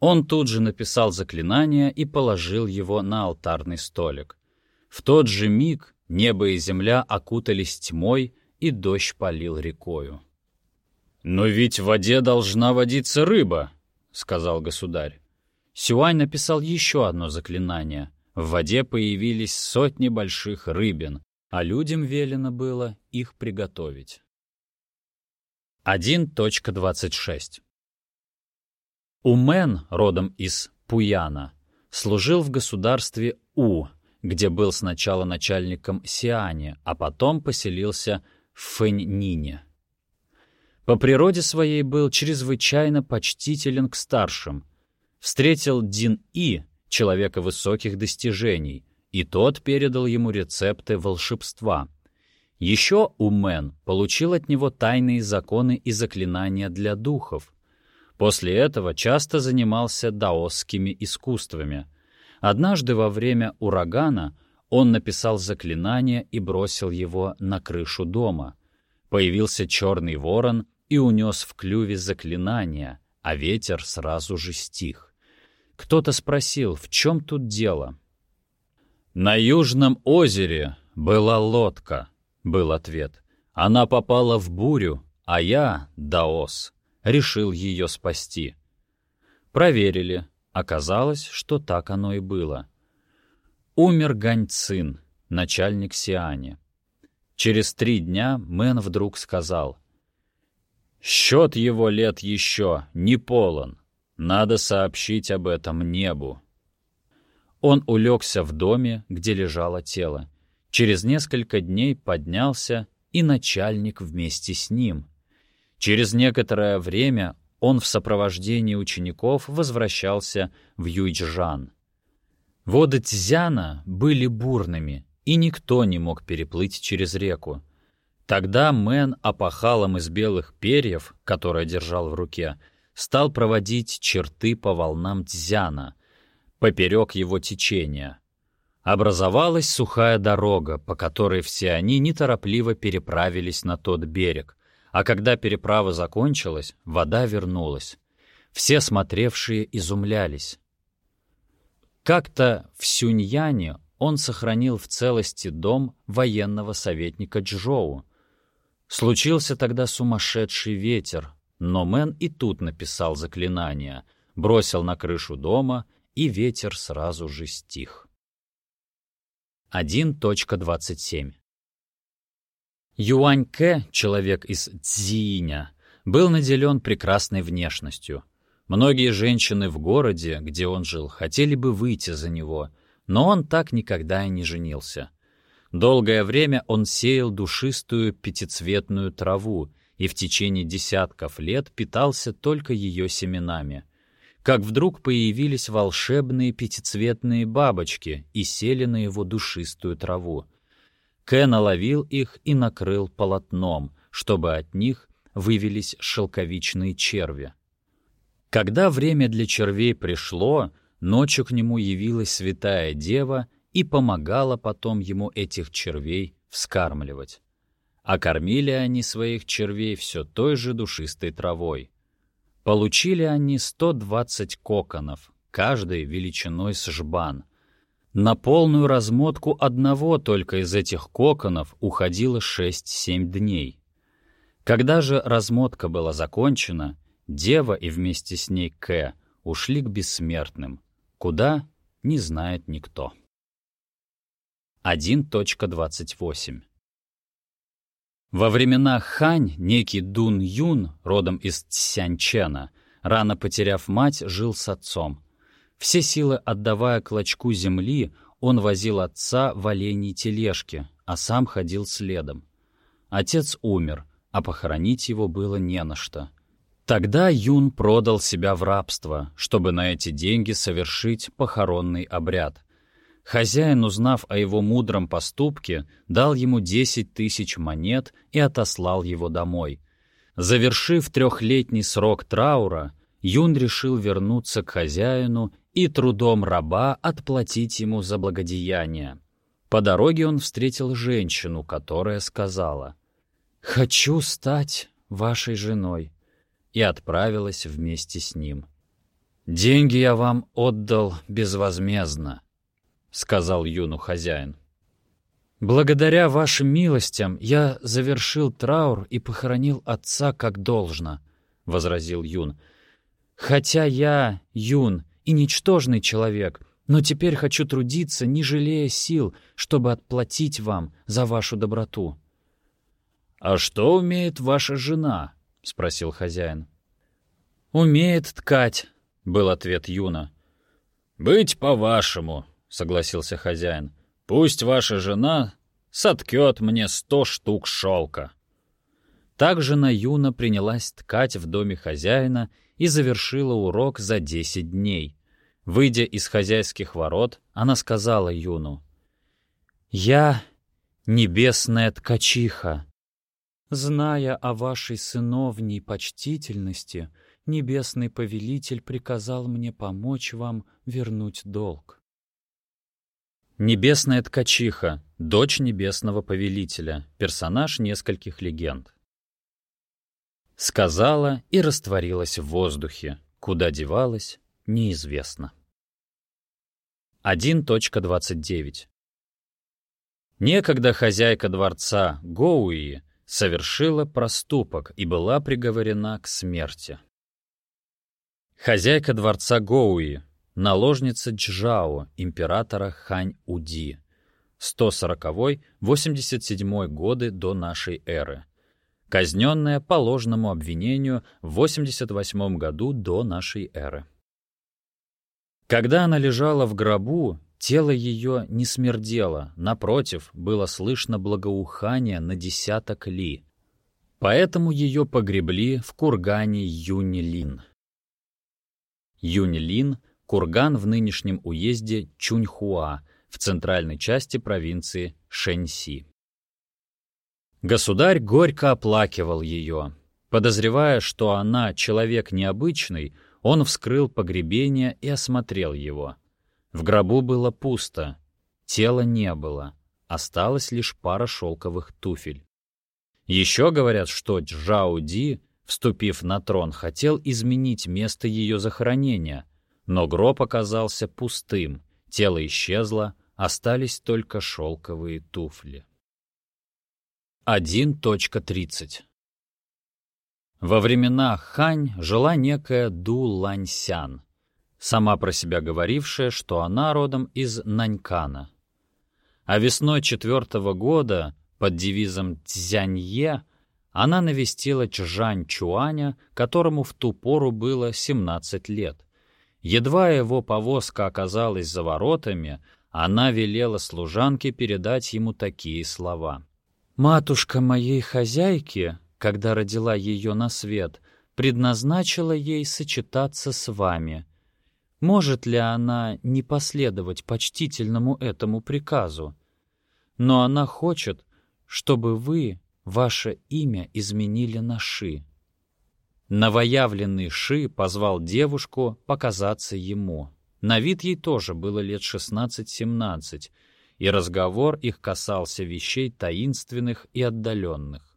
Он тут же написал заклинание и положил его на алтарный столик. В тот же миг небо и земля окутались тьмой, и дождь полил рекою. «Но ведь в воде должна водиться рыба», — сказал государь. Сюань написал еще одно заклинание. В воде появились сотни больших рыбин, а людям велено было их приготовить. 1.26 Умен, родом из Пуяна, служил в государстве У, где был сначала начальником Сиане, а потом поселился в Фэньнине. По природе своей был чрезвычайно почтителен к старшим — встретил Дин И, человека высоких достижений, и тот передал ему рецепты волшебства. Еще Умен получил от него тайные законы и заклинания для духов. После этого часто занимался даосскими искусствами. Однажды во время урагана он написал заклинание и бросил его на крышу дома. Появился черный ворон и унес в клюве заклинание, а ветер сразу же стих. Кто-то спросил, в чем тут дело? «На Южном озере была лодка», — был ответ. «Она попала в бурю, а я, даос, решил ее спасти». Проверили. Оказалось, что так оно и было. Умер Ганьцин, начальник Сиани. Через три дня Мэн вдруг сказал, «Счет его лет еще не полон, надо сообщить об этом небу. Он улегся в доме, где лежало тело. Через несколько дней поднялся и начальник вместе с ним. Через некоторое время он в сопровождении учеников возвращался в Юйчжан. Воды Цзяна были бурными, и никто не мог переплыть через реку. Тогда Мэн опахалом из белых перьев, которое держал в руке, стал проводить черты по волнам Цзяна, поперек его течения. Образовалась сухая дорога, по которой все они неторопливо переправились на тот берег, а когда переправа закончилась, вода вернулась. Все смотревшие изумлялись. Как-то в Сюньяне он сохранил в целости дом военного советника Джоу. Случился тогда сумасшедший ветер, но Мэн и тут написал заклинание, бросил на крышу дома, и ветер сразу же стих. 1.27 Юань Кэ, человек из Цзииня, был наделен прекрасной внешностью. Многие женщины в городе, где он жил, хотели бы выйти за него, но он так никогда и не женился. Долгое время он сеял душистую пятицветную траву и в течение десятков лет питался только ее семенами. Как вдруг появились волшебные пятицветные бабочки и сели на его душистую траву. Кэ наловил их и накрыл полотном, чтобы от них вывелись шелковичные черви. Когда время для червей пришло, ночью к нему явилась святая дева и помогала потом ему этих червей вскармливать. А кормили они своих червей все той же душистой травой. Получили они 120 коконов, каждый величиной с жбан — на полную размотку одного только из этих коконов уходило 6-7 дней. Когда же размотка была закончена, дева и вместе с ней Кэ ушли к бессмертным. Куда — не знает никто. 1.28 Во времена Хань некий Дун Юн, родом из Цянчена, рано потеряв мать, жил с отцом — все силы отдавая клочку земли, он возил отца в оленей тележке, а сам ходил следом. Отец умер, а похоронить его было не на что. Тогда Юн продал себя в рабство, чтобы на эти деньги совершить похоронный обряд. Хозяин, узнав о его мудром поступке, дал ему 10 тысяч монет и отослал его домой. Завершив трехлетний срок траура, Юн решил вернуться к хозяину и трудом раба отплатить ему за благодеяние. По дороге он встретил женщину, которая сказала «Хочу стать вашей женой», и отправилась вместе с ним. «Деньги я вам отдал безвозмездно», — сказал юну хозяин. «Благодаря вашим милостям я завершил траур и похоронил отца как должно», — возразил Юн. «Хотя я, Юн, и ничтожный человек, но теперь хочу трудиться, не жалея сил, чтобы отплатить вам за вашу доброту». «А что умеет ваша жена?» — спросил хозяин. «Умеет ткать», — был ответ Юна. «Быть по-вашему», — согласился хозяин. «Пусть ваша жена соткет мне сто штук шелка». Так жена Юна принялась ткать в доме хозяина и завершила урок за десять дней. Выйдя из хозяйских ворот, она сказала Юну, «Я небесная ткачиха. Зная о вашей сыновней почтительности, небесный повелитель приказал мне помочь вам вернуть долг». Небесная ткачиха, дочь небесного повелителя, персонаж нескольких легенд. Сказала и растворилась в воздухе, куда девалась, неизвестно. 1.29 Некогда хозяйка дворца Гоуи совершила проступок и была приговорена к смерти. Хозяйка дворца Гоуи, наложница Джао, императора Хань-Уди, 140-87 годы до нашей эры, казненная по ложному обвинению в 88 году до нашей эры. Когда она лежала в гробу, тело ее не смердело, напротив, было слышно благоухание на десяток ли. Поэтому ее погребли в кургане Юнилин. Юнилин — курган в нынешнем уезде Чуньхуа в центральной части провинции Шэньси. Государь горько оплакивал ее. Подозревая, что она человек необычный, он вскрыл погребение и осмотрел его. В гробу было пусто. Тела не было, осталась лишь пара шелковых туфель. Еще говорят, что Джао Ди, вступив на трон, хотел изменить место ее захоронения, но гроб оказался пустым, тело исчезло, остались только шелковые туфли. 1.30 Во времена Хань жила некая Ду Ланьсян, сама про себя говорившая, что она родом из Нанькана. А весной четвертого года под девизом «Цзянье» она навестила Чжань Чуаня, которому в ту пору было 17 лет. Едва его повозка оказалась за воротами, она велела служанке передать ему такие слова — Матушка моей хозяйки, когда родила ее на свет, предназначила ей сочетаться с вами. Может ли она не последовать почтительному этому приказу? Но она хочет, чтобы вы ваше имя изменили на Ши. Новоявленный Ши позвал девушку показаться ему. На вид ей тоже было лет 16-17, и разговор их касался вещей таинственных и отдаленных.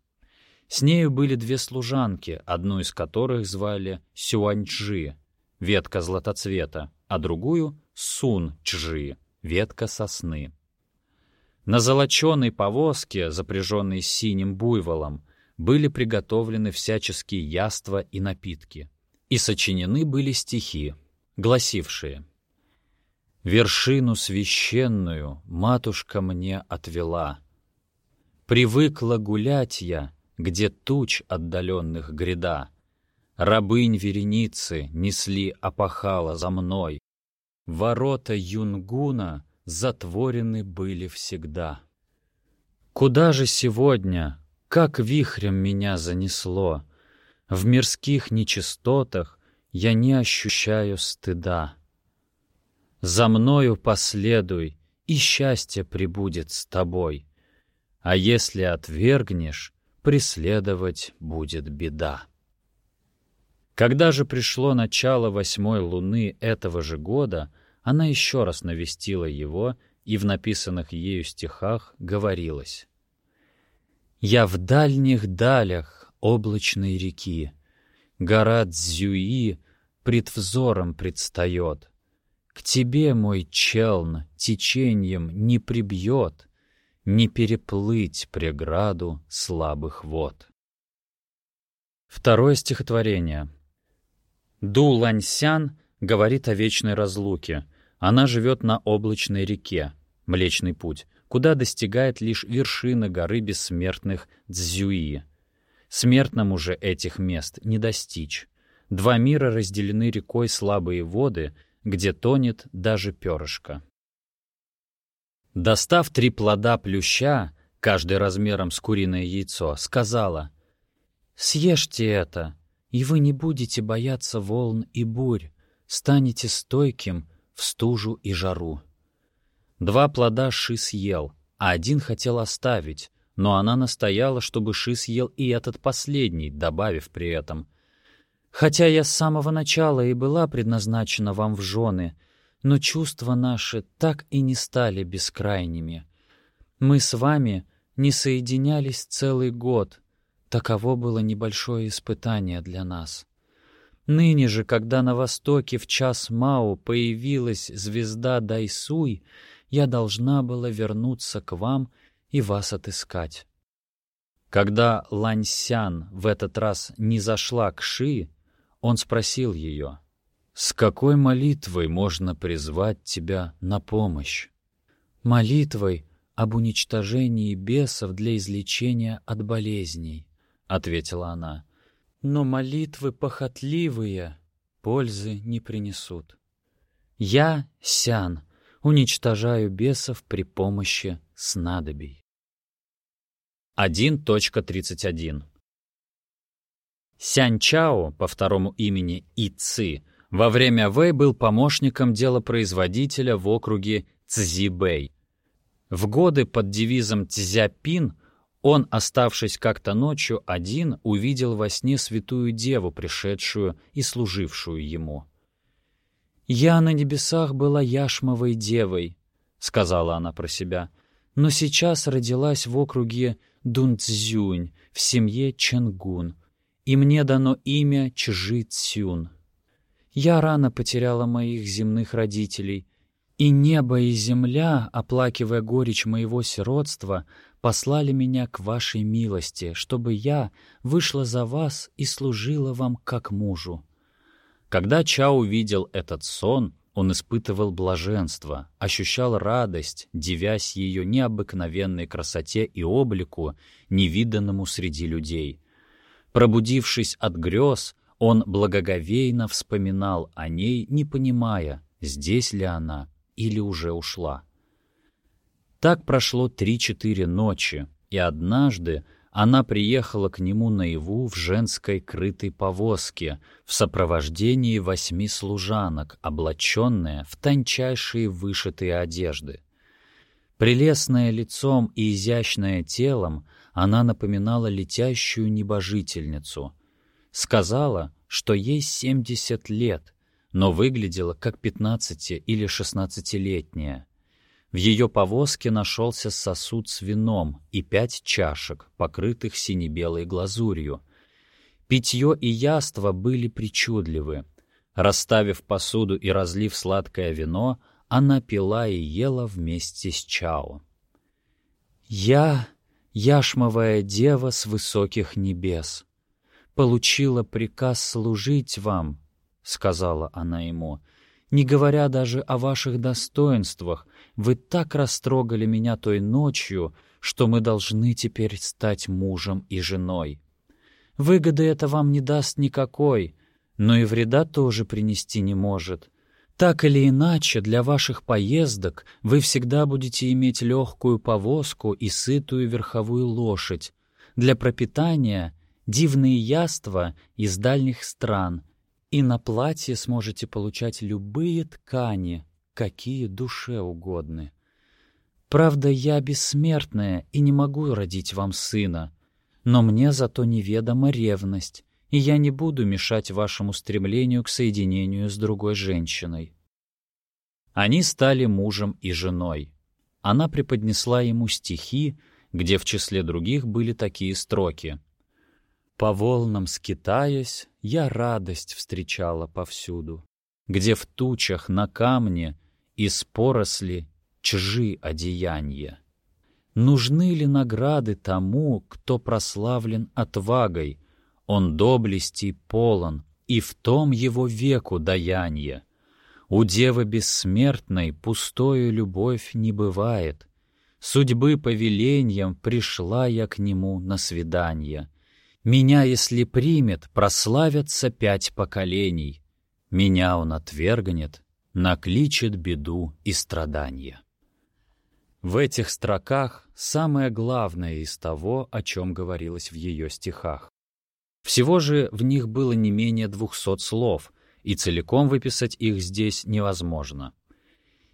С нею были две служанки, одну из которых звали Сюаньчжи, ветка златоцвета, а другую — Сун-чжи, ветка сосны. На золоченой повозке, запряженной синим буйволом, были приготовлены всяческие яства и напитки, и сочинены были стихи, гласившие Вершину священную матушка мне отвела. Привыкла гулять я, где туч отдаленных гряда. Рабынь вереницы несли опахала за мной. Ворота Юнгуна затворены были всегда. Куда же сегодня, как вихрем меня занесло? В мирских нечистотах я не ощущаю стыда. За мною последуй, и счастье прибудет с тобой. А если отвергнешь, преследовать будет беда. Когда же пришло начало восьмой луны этого же года, она еще раз навестила его, и в написанных ею стихах говорилось «Я в дальних далях облачной реки, гора Цзюи пред взором предстает, к тебе, мой челн, течением не прибьет, Не переплыть преграду слабых вод. Второе стихотворение. Ду Ланьсян говорит о вечной разлуке. Она живет на облачной реке, Млечный путь, куда достигает лишь вершина горы бессмертных Цзюи. Смертному же этих мест не достичь. Два мира разделены рекой слабые воды — где тонет даже перышко. Достав три плода плюща, каждый размером с куриное яйцо, сказала, «Съешьте это, и вы не будете бояться волн и бурь, станете стойким в стужу и жару». Два плода Ши съел, а один хотел оставить, но она настояла, чтобы Ши съел и этот последний, добавив при этом — Хотя я с самого начала и была предназначена вам в жены, но чувства наши так и не стали бескрайними. Мы с вами не соединялись целый год. Таково было небольшое испытание для нас. Ныне же, когда на востоке в час Мао появилась звезда Дайсуй, я должна была вернуться к вам и вас отыскать. Когда Ланьсян в этот раз не зашла к Ши, он спросил ее, «С какой молитвой можно призвать тебя на помощь?» «Молитвой об уничтожении бесов для излечения от болезней», — ответила она. «Но молитвы похотливые пользы не принесут. Я, Сян, уничтожаю бесов при помощи снадобий». 1.31 Сянь Чао, по второму имени И Ци, во время Вэй был помощником делопроизводителя в округе Цзибэй. В годы под девизом Цзяпин он, оставшись как-то ночью один, увидел во сне святую деву, пришедшую и служившую ему. «Я на небесах была яшмовой девой. — сказала она про себя, — «но сейчас родилась в округе Дунцзюнь в семье Ченгун, и мне дано имя Чжи Цюн. Я рано потеряла моих земных родителей, и небо и земля, оплакивая горечь моего сиротства, послали меня к вашей милости, чтобы я вышла за вас и служила вам как мужу». Когда Чао увидел этот сон, он испытывал блаженство, ощущал радость, дивясь ее необыкновенной красоте и облику, невиданному среди людей. Пробудившись от грез, он благоговейно вспоминал о ней, не понимая, здесь ли она или уже ушла. Так прошло три-четыре ночи, и однажды она приехала к нему наяву в женской крытой повозке в сопровождении восьми служанок, облаченная в тончайшие вышитые одежды. Прелестная лицом и изящная телом, она напоминала летящую небожительницу. Сказала, что ей семьдесят лет, но выглядела как пятнадцати- или шестнадцатилетняя. В ее повозке нашелся сосуд с вином и пять чашек, покрытых сине-белой глазурью. Питье и яство были причудливы. Расставив посуду и разлив сладкое вино, она пила и ела вместе с Чао. «Я, яшмовая дева с высоких небес, получила приказ служить вам», — сказала она ему, — «не говоря даже о ваших достоинствах, вы так растрогали меня той ночью, что мы должны теперь стать мужем и женой. Выгоды это вам не даст никакой, но и вреда тоже принести не может. Так или иначе, для ваших поездок вы всегда будете иметь легкую повозку и сытую верховую лошадь. Для пропитания — дивные яства из дальних стран. И на платье сможете получать любые ткани, какие душе угодны. Правда, я бессмертная и не могу родить вам сына, но мне зато неведома ревность, и я не буду мешать вашему стремлению к соединению с другой женщиной». Они стали мужем и женой. Она преподнесла ему стихи, где в числе других были такие строки. «По волнам скитаясь, я радость встречала повсюду, где в тучах на камне из поросли чжи одеяния. Нужны ли награды тому, кто прославлен отвагой? Он доблести полон, и в том его веку даяние. У девы бессмертной пустою любовь не бывает. Судьбы повелением пришла я к нему на свидание. Меня, если примет, прославятся пять поколений. Меня он отвергнет, накличет беду и страдания. В этих строках самое главное из того, о чем говорилось в ее стихах. Всего же в них было не менее двухсот слов, и целиком выписать их здесь невозможно.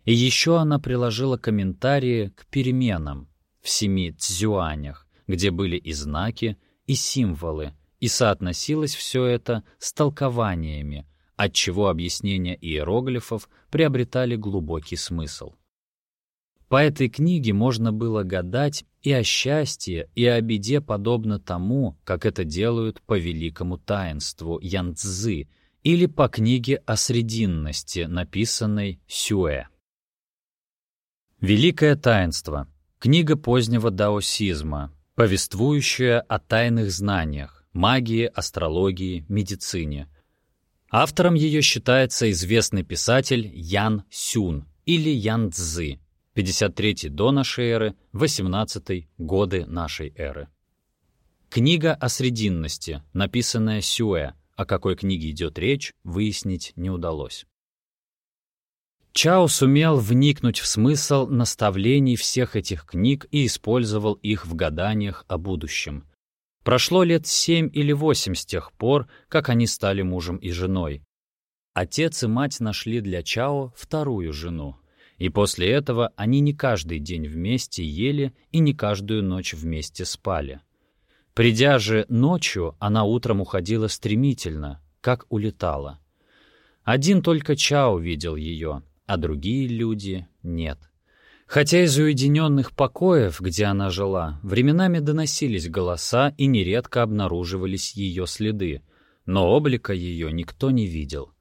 И еще она приложила комментарии к переменам в семи цзюанях, где были и знаки, и символы, и соотносилось все это с толкованиями, отчего объяснения иероглифов приобретали глубокий смысл. По этой книге можно было гадать и о счастье, и о беде подобно тому, как это делают по великому таинству Янцзы или по книге о срединности, написанной Сюэ. Великое таинство — книга позднего даосизма, повествующая о тайных знаниях, магии, астрологии, медицине — Автором ее считается известный писатель Ян Сюн или Ян Цзы, 53 до нашей эры, 18 годы нашей эры. Книга о срединности, написанная Сюэ, о какой книге идет речь, выяснить не удалось. Чао сумел вникнуть в смысл наставлений всех этих книг и использовал их в гаданиях о будущем — Прошло лет семь или восемь с тех пор, как они стали мужем и женой. Отец и мать нашли для Чао вторую жену, и после этого они не каждый день вместе ели и не каждую ночь вместе спали. Придя же ночью, она утром уходила стремительно, как улетала. Один только Чао видел ее, а другие люди — нет. Хотя из уединенных покоев, где она жила, временами доносились голоса и нередко обнаруживались ее следы, но облика ее никто не видел.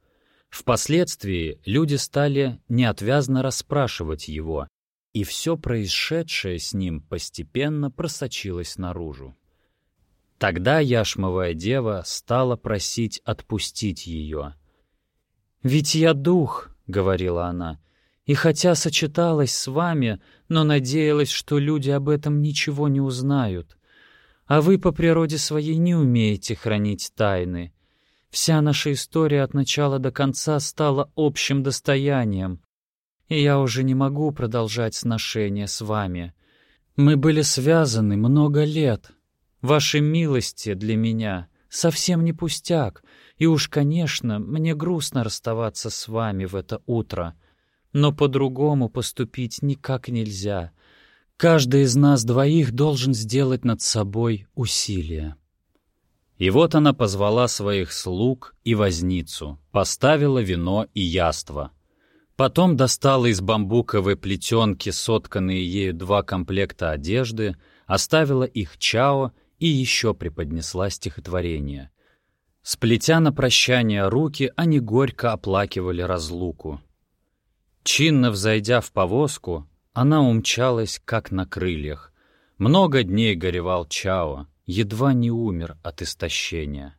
Впоследствии люди стали неотвязно расспрашивать его, и все происшедшее с ним постепенно просочилось наружу. Тогда яшмовая дева стала просить отпустить ее. «Ведь я дух», — говорила она, — «и хотя сочеталась с вами, но надеялась, что люди об этом ничего не узнают. А вы по природе своей не умеете хранить тайны. Вся наша история от начала до конца стала общим достоянием, и я уже не могу продолжать сношение с вами. Мы были связаны много лет, Ваши милости для меня совсем не пустяк, и уж, конечно, мне грустно расставаться с вами в это утро. Но по-другому поступить никак нельзя. Каждый из нас двоих должен сделать над собой усилие. И вот она позвала своих слуг и возницу, поставила вино и яство. Потом достала из бамбуковой плетенки сотканные ею два комплекта одежды, оставила их Чао и еще преподнесла стихотворение. Сплетя на прощание руки, они горько оплакивали разлуку. Чинно взойдя в повозку, она умчалась, как на крыльях. Много дней горевал Чао, едва не умер от истощения.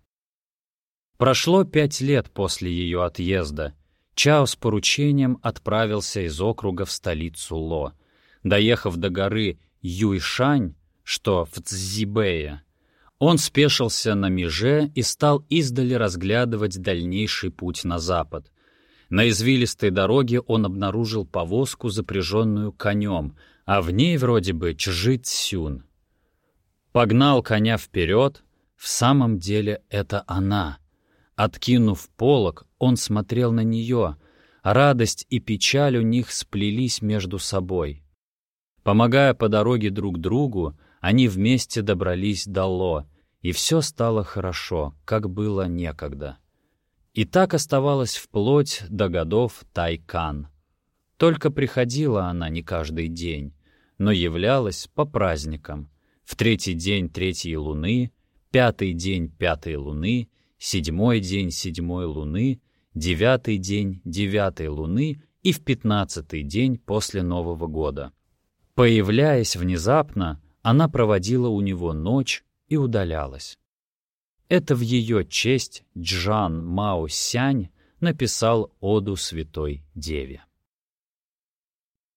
Прошло пять лет после ее отъезда. Чао с поручением отправился из округа в столицу Ло. Доехав до горы Юйшань, что в Цзибее. Он спешился на меже и стал издали разглядывать дальнейший путь на запад. На извилистой дороге он обнаружил повозку, запряженную конем, а в ней вроде бы Чжи Цюн. Погнал коня вперед, в самом деле это она. Откинув полог, он смотрел на нее, радость и печаль у них сплелись между собой. Помогая по дороге друг другу, они вместе добрались до Ло, и все стало хорошо, как было некогда. И так оставалось вплоть до годов Тайкан. Только приходила она не каждый день, но являлась по праздникам. В третий день третьей луны, пятый день пятой луны, седьмой день седьмой луны, девятый день девятой луны и в пятнадцатый день после Нового года. Появляясь внезапно, она проводила у него ночь и удалялась. Это в ее честь Джан Мао Сянь написал оду святой деве.